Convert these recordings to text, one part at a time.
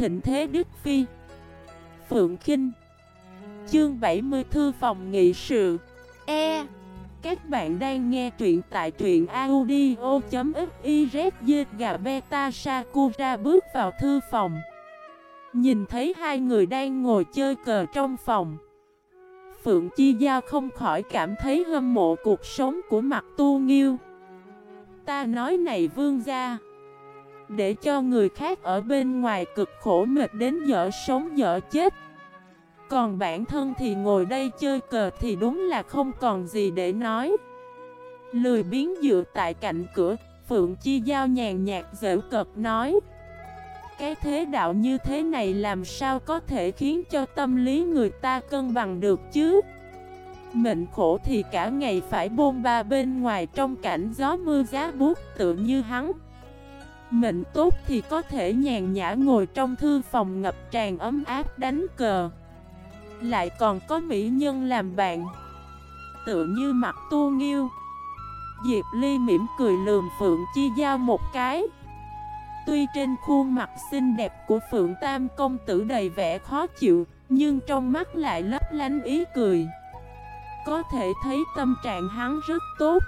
thịnh thế Đức Phi. Phượng Kinh. Chương 70 Thư phòng nghị sự. E. Các bạn đang nghe truyện tại truyện audio.xyz Gà Beta Sakura bước vào thư phòng. Nhìn thấy hai người đang ngồi chơi cờ trong phòng. Phượng Chi Giao không khỏi cảm thấy hâm mộ cuộc sống của mặt tu nghiêu. Ta nói này vương gia. Để cho người khác ở bên ngoài cực khổ mệt đến dở sống dở chết. Còn bản thân thì ngồi đây chơi cờ thì đúng là không còn gì để nói. Lười biến dựa tại cạnh cửa, Phượng Chi Giao nhàn nhạt dễu cợt nói. Cái thế đạo như thế này làm sao có thể khiến cho tâm lý người ta cân bằng được chứ? Mệnh khổ thì cả ngày phải bôn ba bên ngoài trong cảnh gió mưa giá buốt tự như hắn. Mệnh tốt thì có thể nhàn nhã ngồi trong thư phòng ngập tràn ấm áp đánh cờ. Lại còn có mỹ nhân làm bạn. Tựa như mặt tu nghiêu. Diệp Ly mỉm cười lườm Phượng Chi Giao một cái. Tuy trên khuôn mặt xinh đẹp của Phượng Tam công tử đầy vẻ khó chịu, Nhưng trong mắt lại lấp lánh ý cười. Có thể thấy tâm trạng hắn rất tốt.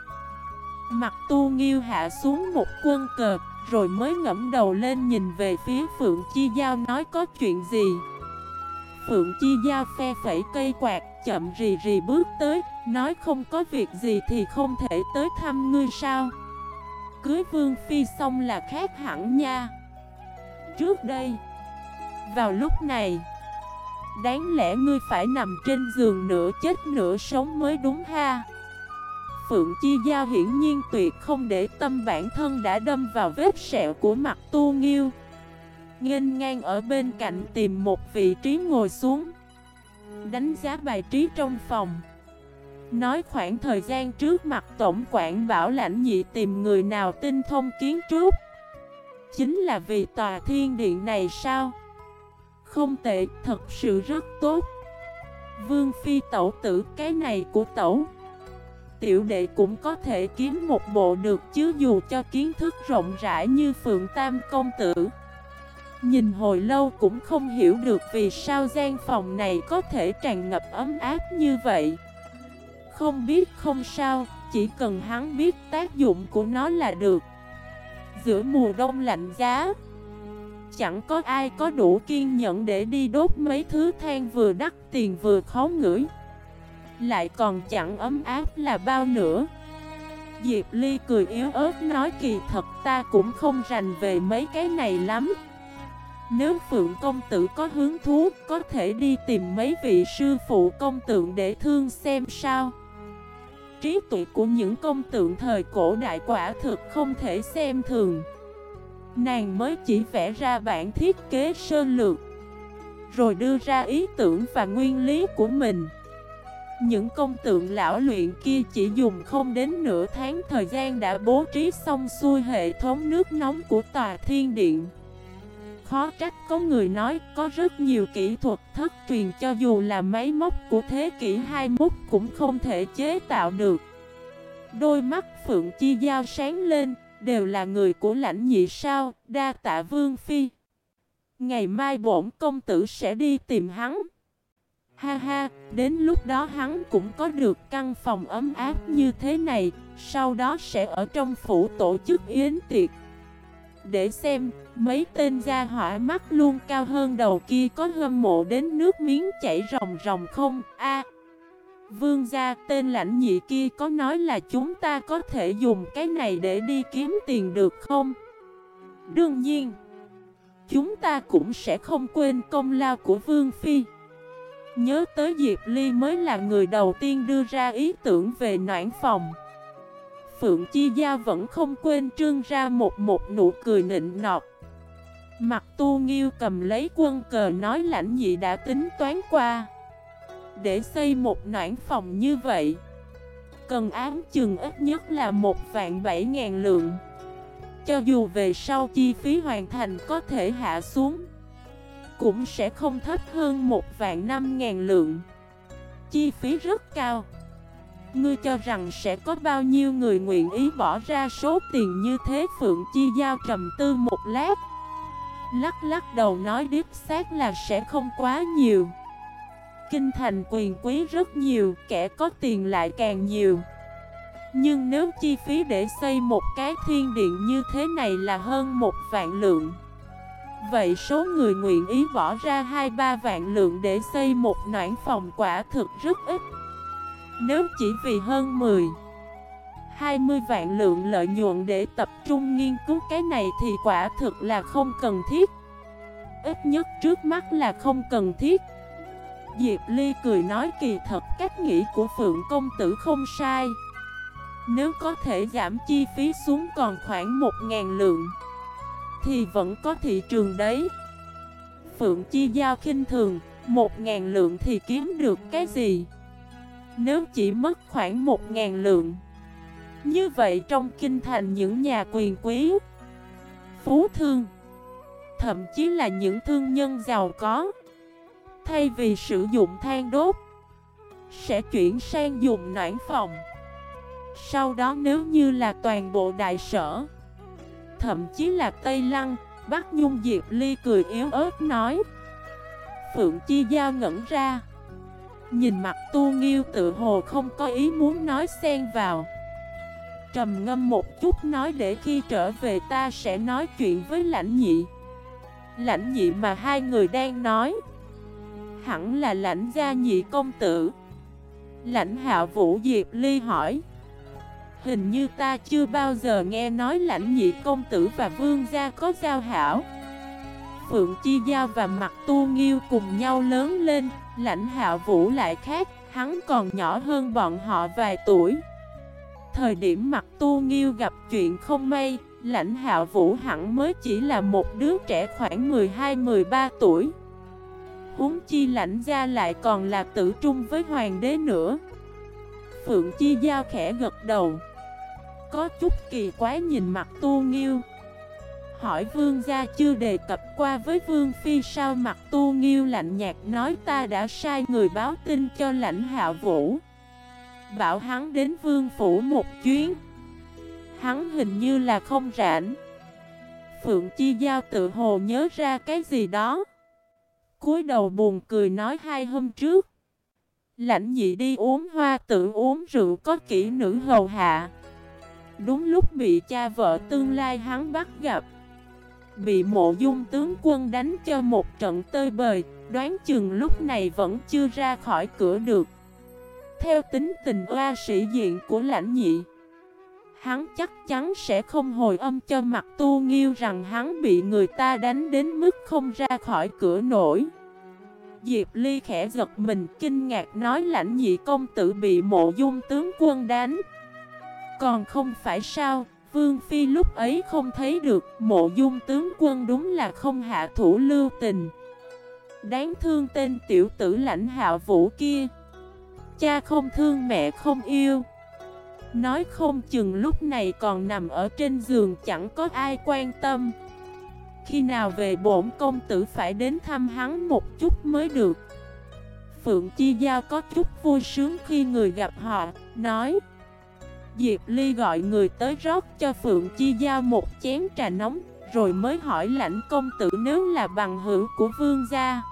Mặt tu nghiêu hạ xuống một quân cờ, Rồi mới ngẫm đầu lên nhìn về phía Phượng Chi Giao nói có chuyện gì. Phượng Chi Giao phe phẩy cây quạt, chậm rì rì bước tới, Nói không có việc gì thì không thể tới thăm ngươi sao? Cưới Vương Phi xong là khác hẳn nha. Trước đây, Vào lúc này, Đáng lẽ ngươi phải nằm trên giường nửa chết nửa sống mới đúng ha? Phượng Chi Giao hiển nhiên tuyệt không để tâm bản thân đã đâm vào vết sẹo của mặt tu nghiêu. Nghênh ngang ở bên cạnh tìm một vị trí ngồi xuống Đánh giá bài trí trong phòng. Nói khoảng thời gian trước mặt tổng quản bảo lãnh nhị tìm người nào tinh thông kiến trúc. Chính là vì tòa thiên điện này sao? Không tệ, thật sự rất tốt. Vương Phi tẩu tử cái này của tẩu. Tiểu đệ cũng có thể kiếm một bộ được chứ dù cho kiến thức rộng rãi như Phượng Tam Công Tử. Nhìn hồi lâu cũng không hiểu được vì sao gian phòng này có thể tràn ngập ấm áp như vậy. Không biết không sao, chỉ cần hắn biết tác dụng của nó là được. Giữa mùa đông lạnh giá Chẳng có ai có đủ kiên nhẫn để đi đốt mấy thứ than vừa đắt tiền vừa khó ngửi. Lại còn chẳng ấm áp là bao nữa. Diệp Ly cười yếu ớt nói kỳ thật ta cũng không rành về mấy cái này lắm. Nếu Phượng Công Tử có hứng thú, Có thể đi tìm mấy vị sư phụ công tượng để thương xem sao. Trí tuệ của những công tượng thời cổ đại quả thực không thể xem thường. Nàng mới chỉ vẽ ra bản thiết kế sơ lược, Rồi đưa ra ý tưởng và nguyên lý của mình. Những công tượng lão luyện kia chỉ dùng không đến nửa tháng thời gian đã bố trí xong xuôi hệ thống nước nóng của tòa thiên điện Khó trách có người nói có rất nhiều kỹ thuật thất truyền cho dù là máy móc của thế kỷ 21 cũng không thể chế tạo được Đôi mắt Phượng Chi Giao sáng lên Đều là người của lãnh nhị sao, đa tạ vương phi. Ngày mai bổn công tử sẽ đi tìm hắn. Ha ha, đến lúc đó hắn cũng có được căn phòng ấm áp như thế này, sau đó sẽ ở trong phủ tổ chức yến tiệc. Để xem, mấy tên gia hỏa mắt luôn cao hơn đầu kia có hâm mộ đến nước miếng chảy ròng ròng không? A Vương gia tên lãnh nhị kia có nói là chúng ta có thể dùng cái này để đi kiếm tiền được không? Đương nhiên Chúng ta cũng sẽ không quên công lao của Vương Phi Nhớ tới Diệp Ly mới là người đầu tiên đưa ra ý tưởng về noãn phòng. Phượng Chi Gia vẫn không quên trương ra một một nụ cười nịnh nọt. Mặt tu nghiêu cầm lấy quân cờ nói lãnh nhị đã tính toán qua. Để xây một noãn phòng như vậy, Cần ám chừng ít nhất là một vạn bảy ngàn lượng. Cho dù về sau chi phí hoàn thành có thể hạ xuống. Cũng sẽ không thấp hơn một vạn năm ngàn lượng. Chi phí rất cao. Ngươi cho rằng sẽ có bao nhiêu người nguyện ý bỏ ra số tiền như thế? Phượng Chi Giao trầm tư một lát. Lắc lắc đầu nói điếp xác là sẽ không quá nhiều. Kinh thành quyền quý rất nhiều, kẻ có tiền lại càng nhiều. Nhưng nếu chi phí để xây một cái thiên điện như thế này là hơn một vạn lượng. Vậy số người nguyện ý bỏ ra 2-3 vạn lượng để xây một noãn phòng quả thực rất ít. Nếu chỉ vì hơn 10 20 vạn lượng lợi nhuận để tập trung nghiên cứu cái này thì quả thực là không cần thiết. Ít nhất trước mắt là không cần thiết. Diệp Ly cười nói kỳ thật cách nghĩ của Phượng Công Tử không sai. Nếu có thể giảm chi phí xuống còn khoảng 1.000 lượng. Thì vẫn có thị trường đấy. Phượng Chi Giao khinh thường, một ngàn lượng thì kiếm được cái gì? Nếu chỉ mất khoảng một ngàn lượng. Như vậy trong kinh thành những nhà quyền quý, Phú thương, Thậm chí là những thương nhân giàu có, Thay vì sử dụng than đốt, Sẽ chuyển sang dùng noãn phòng. Sau đó nếu như là toàn bộ đại sở Thậm chí là Tây Lăng. Bắc Nhung Diệp Ly cười yếu ớt nói. Phượng Chi Giao ngẩn ra. Nhìn mặt tu nghiêu tự hồ không có ý muốn nói xen vào. Trầm ngâm một chút nói để khi trở về ta sẽ nói chuyện với lãnh nhị. Lãnh nhị mà hai người đang nói. Hẳn là lãnh gia nhị công tử. Lãnh hạ vũ Diệp Ly hỏi. Hình như ta chưa bao giờ nghe nói lãnh nhị công tử và vương gia có giao hảo. Phượng Chi Giao và Mặt Tu Nghiêu cùng nhau lớn lên, Lãnh hạ vũ lại khác, Hắn còn nhỏ hơn bọn họ vài tuổi. Thời điểm Mặt Tu Nghiêu gặp chuyện không may, Lãnh hạ vũ hẳn mới chỉ là một đứa trẻ khoảng 12-13 tuổi. Huống chi lãnh gia lại còn là tử trung với hoàng đế nữa. Phượng Chi Giao khẽ gật đầu. Có chút kỳ quái nhìn mặt tu nghiêu. Hỏi vương gia chưa đề cập qua với vương phi sao mặt tu nghiêu lạnh nhạt nói ta đã sai người báo tin cho lãnh hạ vũ. Bảo hắn đến vương phủ một chuyến. Hắn hình như là không rảnh. Phượng Chi Giao tự hồ nhớ ra cái gì đó. Cúi đầu buồn cười nói hai hôm trước. Lãnh nhị đi uống hoa tự uống rượu có kỹ nữ hầu hạ. Đúng lúc bị cha vợ tương lai hắn bắt gặp. Bị mộ dung tướng quân đánh cho một trận tơi bời, Đoán chừng lúc này vẫn chưa ra khỏi cửa được. Theo tính tình oa sĩ diện của lãnh nhị, Hắn chắc chắn sẽ không hồi âm cho mặt tu nghiêu rằng hắn bị người ta đánh đến mức không ra khỏi cửa nổi. Diệp Ly khẽ giật mình, kinh ngạc nói lãnh nhị công tử bị mộ dung tướng quân đánh. Còn không phải sao, Vương Phi lúc ấy không thấy được mộ dung tướng quân đúng là không hạ thủ lưu tình. Đáng thương tên tiểu tử lãnh hạ vũ kia. Cha không thương mẹ không yêu. Nói không chừng lúc này còn nằm ở trên giường chẳng có ai quan tâm. Khi nào về bổn công tử phải đến thăm hắn một chút mới được. Phượng Chi Giao có chút vui sướng khi người gặp họ Nói Diệp Ly gọi người tới rót cho Phượng Chi Giao một chén trà nóng, Rồi mới hỏi lãnh công tử nếu là bằng hữu của vương gia.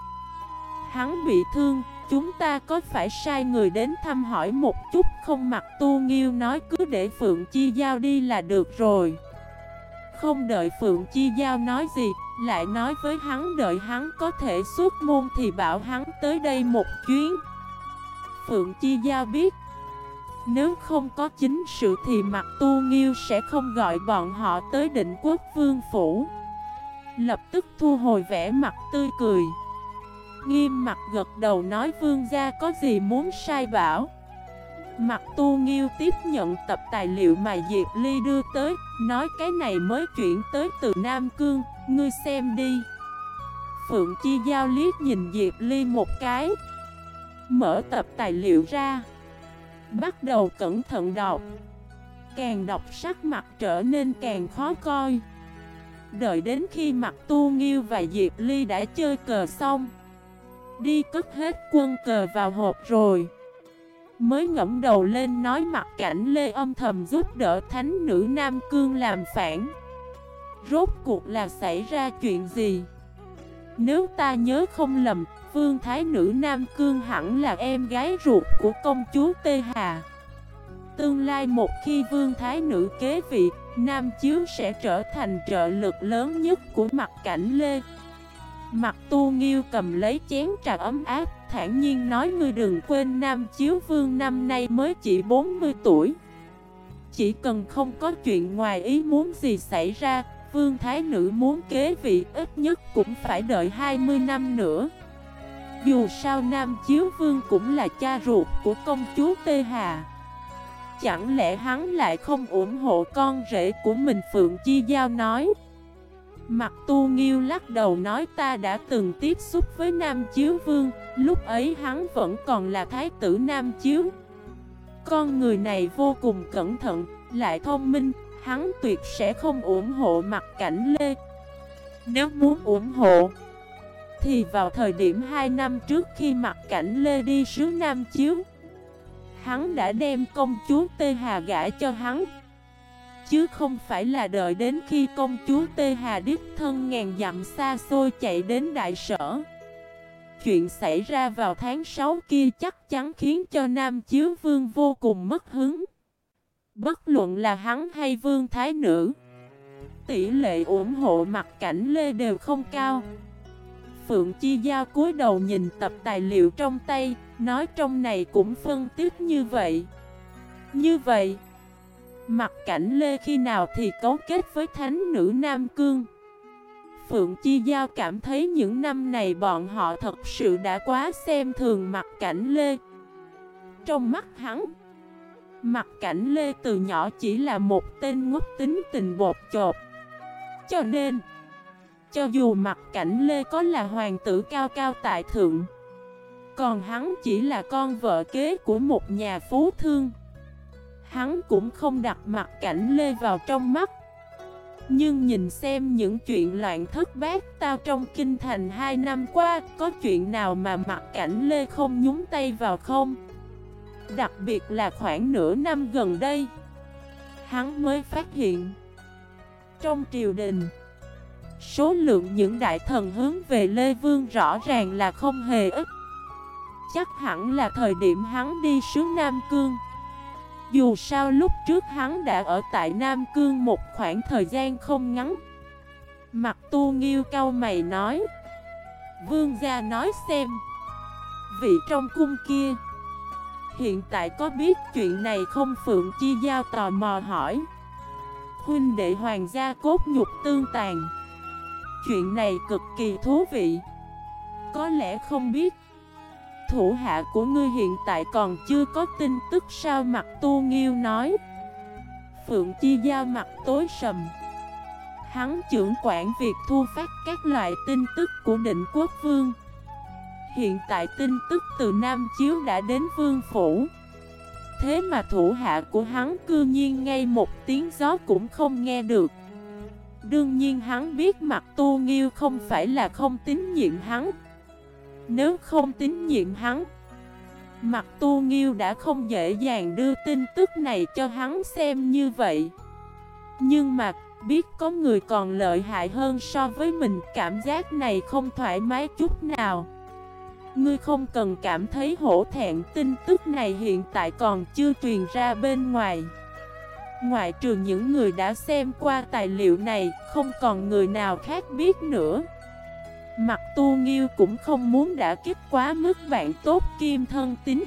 Hắn bị thương, Chúng ta có phải sai người đến thăm hỏi một chút không? Mặc tu nghiêu nói cứ để Phượng Chi Giao đi là được rồi. Không đợi Phượng Chi Giao nói gì, Lại nói với hắn đợi hắn có thể xuất môn thì bảo hắn tới đây một chuyến. Phượng Chi Giao biết nếu không có chính sự thì mặt tu nghiêu sẽ không gọi bọn họ tới định quốc vương phủ. Lập tức thu hồi vẻ mặt tươi cười. Nghiêm mặt gật đầu nói vương gia có gì muốn sai bảo. Mặt tu nghiêu tiếp nhận tập tài liệu mà Diệp Ly đưa tới, Nói cái này mới chuyển tới từ Nam Cương, Ngươi xem đi. Phượng Chi Giao liếc nhìn Diệp Ly một cái. Mở tập tài liệu ra. Bắt đầu cẩn thận đọc. Càng đọc sắc mặt trở nên càng khó coi. Đợi đến khi mặt tu nghiêu và Diệp Ly đã chơi cờ xong, Đi cất hết quân cờ vào hộp rồi. Mới ngẫm đầu lên nói mặt cảnh Lê âm thầm giúp đỡ thánh nữ Nam Cương làm phản. Rốt cuộc là xảy ra chuyện gì? Nếu ta nhớ không lầm, Vương Thái Nữ Nam Cương hẳn là em gái ruột của công chúa Tê Hà. Tương lai một khi Vương Thái Nữ kế vị, Nam Chiếu sẽ trở thành trợ lực lớn nhất của mặt cảnh Lê. Mặt tu nghiêu cầm lấy chén trà ấm áp, thản nhiên nói ngươi đừng quên Nam Chiếu Vương năm nay mới chỉ 40 tuổi. Chỉ cần không có chuyện ngoài ý muốn gì xảy ra, Vương Thái Nữ muốn kế vị ít nhất cũng phải đợi 20 năm nữa. Dù sao Nam Chiếu Vương cũng là cha ruột của công chúa Tê Hà. Chẳng lẽ hắn lại không ủng hộ con rể của mình Phượng Chi Giao nói Mặt tu nghiêu lắc đầu nói ta đã từng tiếp xúc với Nam Chiếu Vương Lúc ấy hắn vẫn còn là thái tử Nam Chiếu Con người này vô cùng cẩn thận, lại thông minh Hắn tuyệt sẽ không ủng hộ mặt cảnh Lê. Nếu muốn ủng hộ, Thì vào thời điểm 2 năm trước khi mặt cảnh Lê đi sứ Nam Chiếu, Hắn đã đem công chúa Tê Hà gã cho hắn. Chứ không phải là đợi đến khi công chúa Tê Hà đích thân ngàn dặm xa xôi chạy đến đại sở. Chuyện xảy ra vào tháng 6 kia chắc chắn khiến cho Nam Chiếu Vương vô cùng mất hứng. Bất luận là hắn hay Vương Thái Nữ, Tỷ lệ ủng hộ mặt cảnh Lê đều không cao. Phượng Chi Giao cúi đầu nhìn tập tài liệu trong tay, Nói trong này cũng phân tích như vậy. Như vậy, Mặt cảnh Lê khi nào thì cấu kết với thánh nữ Nam Cương? Phượng Chi Giao cảm thấy những năm này bọn họ thật sự đã quá xem thường mặt cảnh Lê. Trong mắt hắn Mặt cảnh Lê từ nhỏ chỉ là một tên ngốc tính tình bột chột. Cho nên, Cho dù mặt cảnh Lê có là hoàng tử cao cao tại thượng, còn hắn chỉ là con vợ kế của một nhà phú thương. Hắn cũng không đặt mặt cảnh Lê vào trong mắt. Nhưng nhìn xem những chuyện loạn thất bát tao trong kinh thành hai năm qua, Có chuyện nào mà mặt cảnh Lê không nhúng tay vào không? Đặc biệt là khoảng nửa năm gần đây, Hắn mới phát hiện, Trong triều đình, Số lượng những đại thần hướng về Lê Vương rõ ràng là không hề ít. Chắc hẳn là thời điểm hắn đi xuống Nam Cương. Dù sao lúc trước hắn đã ở tại Nam Cương một khoảng thời gian không ngắn. Mặt tu nghiêu cao mày nói, Vương gia nói xem, Vị trong cung kia Hiện tại có biết chuyện này không? Phượng Chi Giao tò mò hỏi. Huynh đệ hoàng gia cốt nhục tương tàn. Chuyện này cực kỳ thú vị. Có lẽ không biết. Thủ hạ của ngươi hiện tại còn chưa có tin tức sao? Mặt tu nghiêu nói. Phượng Chi Giao mặt tối sầm. Hắn trưởng quản việc thu phát các loại tin tức của định quốc vương. Hiện tại tin tức từ Nam Chiếu đã đến vương phủ. Thế mà thủ hạ của hắn cư nhiên ngay một tiếng gió cũng không nghe được. Đương nhiên hắn biết mặt tu nghiêu không phải là không tín nhiệm hắn. Nếu không tín nhiệm hắn, Mặt tu nghiêu đã không dễ dàng đưa tin tức này cho hắn xem như vậy. Nhưng mà, biết có người còn lợi hại hơn so với mình, Cảm giác này không thoải mái chút nào. Ngươi không cần cảm thấy hổ thẹn, tin tức này hiện tại còn chưa truyền ra bên ngoài. Ngoại trừ những người đã xem qua tài liệu này, Không còn người nào khác biết nữa. Mặt tu nghiêu cũng không muốn đã kích quá mức bạn tốt kim thân tính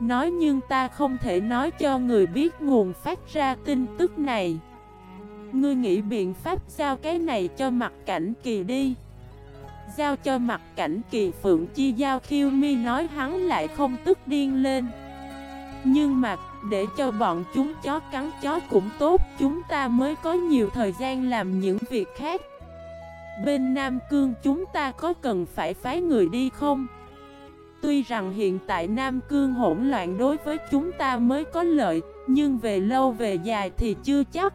Nói nhưng ta không thể nói cho người biết nguồn phát ra tin tức này. Ngươi nghĩ biện pháp giao cái này cho mặt cảnh kỳ đi. Giao cho mặt cảnh kỳ phượng chi giao khiêu mi nói hắn lại không tức điên lên. Nhưng mà, để cho bọn chúng chó cắn chó cũng tốt, Chúng ta mới có nhiều thời gian làm những việc khác. Bên Nam Cương chúng ta có cần phải phái người đi không? Tuy rằng hiện tại Nam Cương hỗn loạn đối với chúng ta mới có lợi, Nhưng về lâu về dài thì chưa chắc.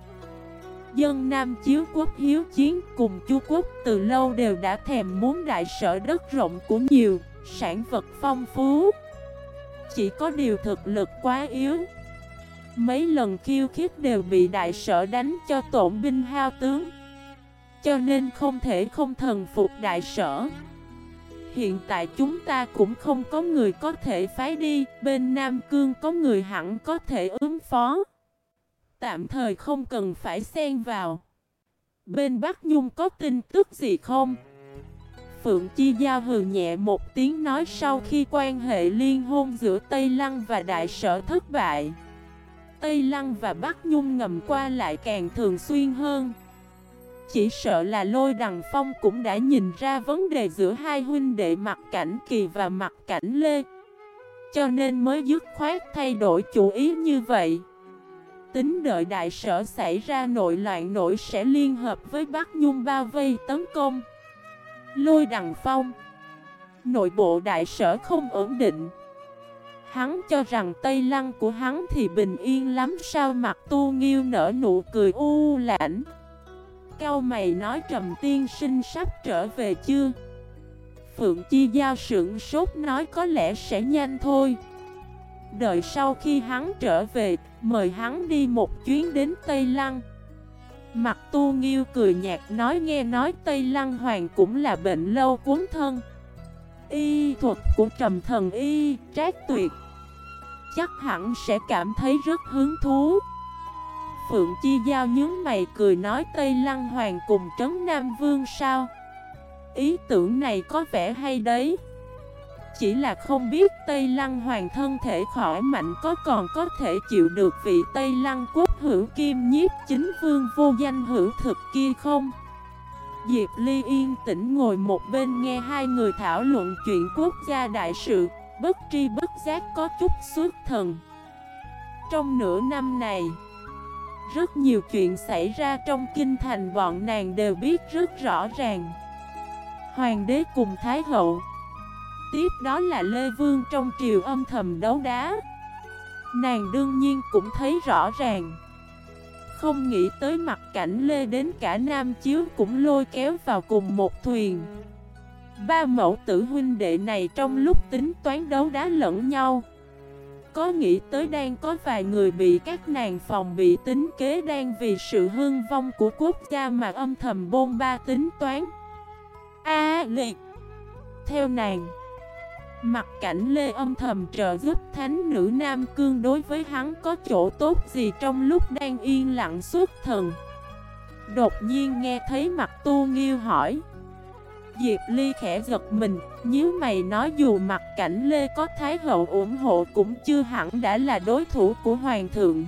Dân Nam Chiếu Quốc hiếu chiến cùng Chu Quốc từ lâu đều đã thèm muốn đại sở đất rộng của nhiều, sản vật phong phú. Chỉ có điều thực lực quá yếu. Mấy lần khiêu khích đều bị đại sở đánh cho tổn binh hao tướng Cho nên không thể không thần phục đại sở. Hiện tại chúng ta cũng không có người có thể phái đi Bên Nam Cương có người hẳn có thể ứng phó. Tạm thời không cần phải xen vào. Bên Bắc Nhung có tin tức gì không? Phượng Chi Giao hừ nhẹ một tiếng nói sau khi quan hệ liên hôn giữa Tây Lăng và Đại Sở thất bại. Tây Lăng và Bắc Nhung ngầm qua lại càng thường xuyên hơn. Chỉ sợ là lôi đằng phong cũng đã nhìn ra vấn đề giữa hai huynh đệ mặt cảnh kỳ và mặt cảnh lê, Cho nên mới dứt khoát thay đổi chủ ý như vậy. Tính đợi đại sở xảy ra nội loạn nổi sẽ liên hợp với Bắc Nhung bao vây tấn công. Lôi đằng phong. Nội bộ đại sở không ổn định. Hắn cho rằng Tây Lăng của hắn thì bình yên lắm, sao mặt tu nghiêu nở nụ cười u lãnh? Cao mày nói trầm tiên sinh sắp trở về chưa? Phượng Chi Giao sưởng sốt nói có lẽ sẽ nhanh thôi. Đợi sau khi hắn trở về, Mời hắn đi một chuyến đến Tây Lăng. Mặt tu nghiêu cười nhạt nói nghe nói Tây Lăng Hoàng cũng là bệnh lâu cuốn thân. Y thuật của trầm thần Y, trác tuyệt. Chắc hẳn sẽ cảm thấy rất hứng thú. Phượng Chi Giao nhướng mày cười nói Tây Lăng Hoàng cùng Trấn Nam Vương sao? Ý tưởng này có vẻ hay đấy chỉ là không biết Tây Lăng Hoàng thân thể khỏi mạnh có còn có thể chịu được vị Tây Lăng quốc hữu kim nhiếp chính vương vô danh hữu thực kia không? Diệp Ly yên tĩnh ngồi một bên nghe hai người thảo luận chuyện quốc gia đại sự, bất tri bất giác có chút suốt thần. Trong nửa năm này, rất nhiều chuyện xảy ra trong kinh thành bọn nàng đều biết rất rõ ràng. Hoàng đế cùng Thái hậu Tiếp đó là Lê Vương trong triều âm thầm đấu đá. Nàng đương nhiên cũng thấy rõ ràng. Không nghĩ tới mặt cảnh Lê đến cả Nam Chiếu cũng lôi kéo vào cùng một thuyền. Ba mẫu tử huynh đệ này trong lúc tính toán đấu đá lẫn nhau, Có nghĩ tới đang có vài người bị các nàng phòng bị tính kế đang vì sự hương vong của quốc gia mà âm thầm bôn ba tính toán. A liệt, Theo nàng Mặt cảnh Lê âm thầm trợ giúp thánh nữ Nam Cương đối với hắn có chỗ tốt gì trong lúc đang yên lặng suốt thần? Đột nhiên nghe thấy mặt tu nghiêu hỏi. Diệp Ly khẽ giật mình nếu mày nói dù mặt cảnh Lê có Thái Hậu ủng hộ cũng chưa hẳn đã là đối thủ của Hoàng thượng.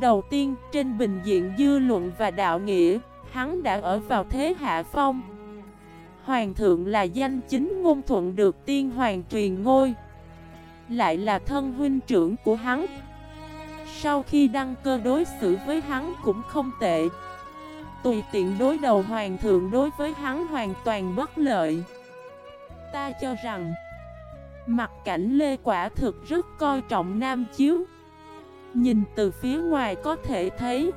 Đầu tiên, trên bình diện dư luận và đạo nghĩa, Hắn đã ở vào thế hạ phong Hoàng thượng là danh chính ngôn thuận được tiên hoàng truyền ngôi. Lại là thân huynh trưởng của hắn. Sau khi đăng cơ đối xử với hắn cũng không tệ. Tùy tiện đối đầu hoàng thượng đối với hắn hoàn toàn bất lợi. Ta cho rằng, Mặt cảnh Lê quả thực rất coi trọng Nam Chiếu. Nhìn từ phía ngoài có thể thấy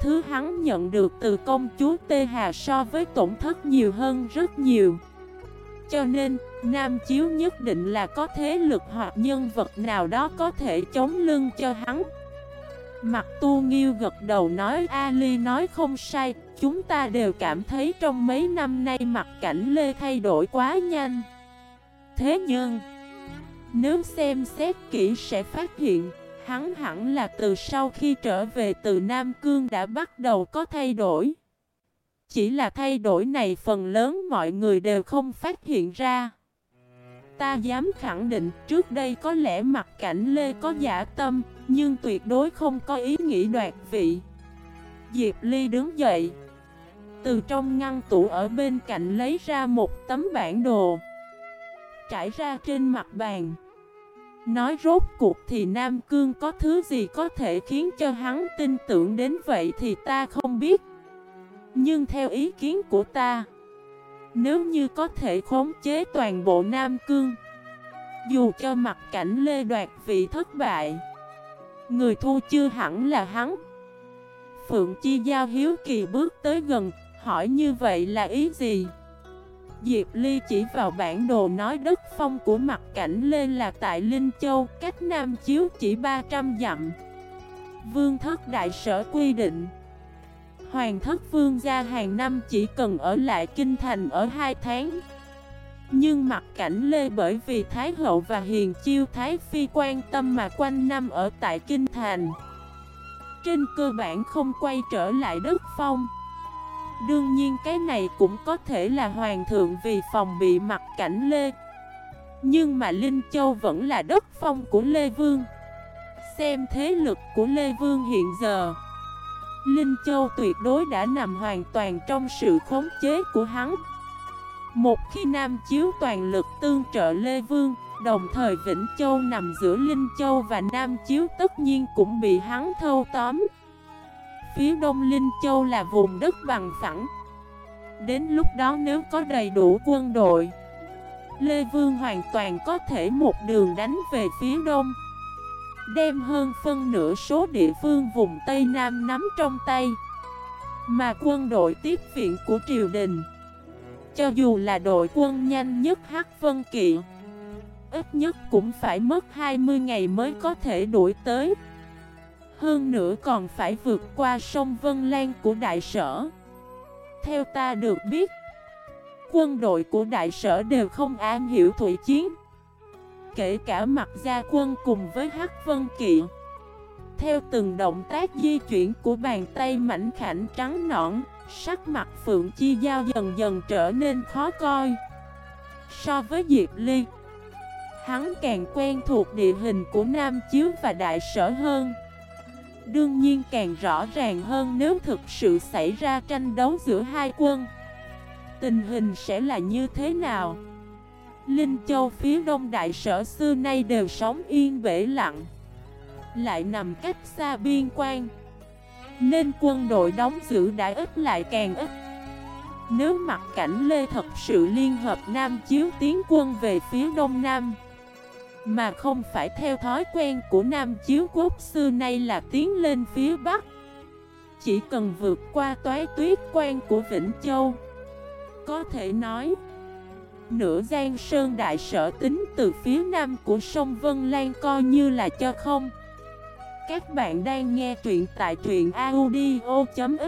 Thứ hắn nhận được từ công chúa Tê Hà so với tổn thất nhiều hơn rất nhiều. Cho nên, Nam Chiếu nhất định là có thế lực hoặc nhân vật nào đó có thể chống lưng cho hắn. Mặt tu nghiêu gật đầu nói Ali nói không sai Chúng ta đều cảm thấy trong mấy năm nay mặt cảnh Lê thay đổi quá nhanh. Thế nhưng Nếu xem xét kỹ sẽ phát hiện Hắn hẳn là từ sau khi trở về từ Nam Cương đã bắt đầu có thay đổi. Chỉ là thay đổi này phần lớn mọi người đều không phát hiện ra. Ta dám khẳng định trước đây có lẽ mặt cảnh Lê có giả tâm, nhưng tuyệt đối không có ý nghĩ đoạt vị. Diệp Ly đứng dậy. Từ trong ngăn tủ ở bên cạnh lấy ra một tấm bản đồ. Trải ra trên mặt bàn. Nói rốt cuộc thì Nam Cương có thứ gì có thể khiến cho hắn tin tưởng đến vậy thì ta không biết Nhưng theo ý kiến của ta, Nếu như có thể khống chế toàn bộ Nam Cương, Dù cho mặt cảnh lê đoạt vị thất bại, Người thu chưa hẳn là hắn Phượng Chi Giao hiếu kỳ bước tới gần, Hỏi như vậy là ý gì? Diệp Ly chỉ vào bản đồ nói đất phong của mặt cảnh lên là tại Linh Châu, cách Nam Chiếu chỉ 300 dặm. Vương thất đại sở quy định Hoàng thất vương gia hàng năm chỉ cần ở lại kinh thành ở hai tháng. Nhưng mặt cảnh Lê bởi vì Thái Hậu và Hiền Chiêu Thái Phi quan tâm mà quanh năm ở tại kinh thành. Trên cơ bản không quay trở lại đất phong. Đương nhiên cái này cũng có thể là hoàng thượng vì phòng bị mặt cảnh Lê. Nhưng mà Linh Châu vẫn là đất phong của Lê Vương. Xem thế lực của Lê Vương hiện giờ, Linh Châu tuyệt đối đã nằm hoàn toàn trong sự khống chế của hắn. Một khi Nam Chiếu toàn lực tương trợ Lê Vương, Đồng thời Vĩnh Châu nằm giữa Linh Châu và Nam Chiếu tất nhiên cũng bị hắn thâu tóm. Phía đông Linh Châu là vùng đất bằng phẳng. Đến lúc đó nếu có đầy đủ quân đội, Lê Vương hoàn toàn có thể một đường đánh về phía đông, Đem hơn phân nửa số địa phương vùng Tây Nam nắm trong tay. Mà quân đội tiếp viện của triều đình, Cho dù là đội quân nhanh nhất Hắc Vân Kỵ, Ít nhất cũng phải mất 20 ngày mới có thể đuổi tới hơn nữa còn phải vượt qua sông Vân Lan của đại sở. Theo ta được biết, Quân đội của đại sở đều không am hiểu thủy chiến, Kể cả mặt gia quân cùng với Hắc Vân Kỵ. Theo từng động tác di chuyển của bàn tay mảnh khảnh trắng nõn, Sắc mặt Phượng Chi Giao dần dần trở nên khó coi. So với Diệp Ly, Hắn càng quen thuộc địa hình của Nam Chiếu và Đại Sở hơn. Đương nhiên càng rõ ràng hơn nếu thực sự xảy ra tranh đấu giữa hai quân. Tình hình sẽ là như thế nào? Linh Châu phía đông đại sở xưa nay đều sống yên bể lặng, Lại nằm cách xa biên quan. Nên quân đội đóng giữ đã ít lại càng ít. Nếu mặt cảnh Lê thật sự liên hợp Nam chiếu tiến quân về phía đông Nam mà không phải theo thói quen của Nam Chiếu Quốc xưa nay là tiến lên phía Bắc. Chỉ cần vượt qua toái tuyết quan của Vĩnh Châu, Có thể nói, Nửa Giang Sơn Đại Sở tính từ phía nam của sông Vân Lan coi như là cho không. Các bạn đang nghe truyện tại truyện audio.fif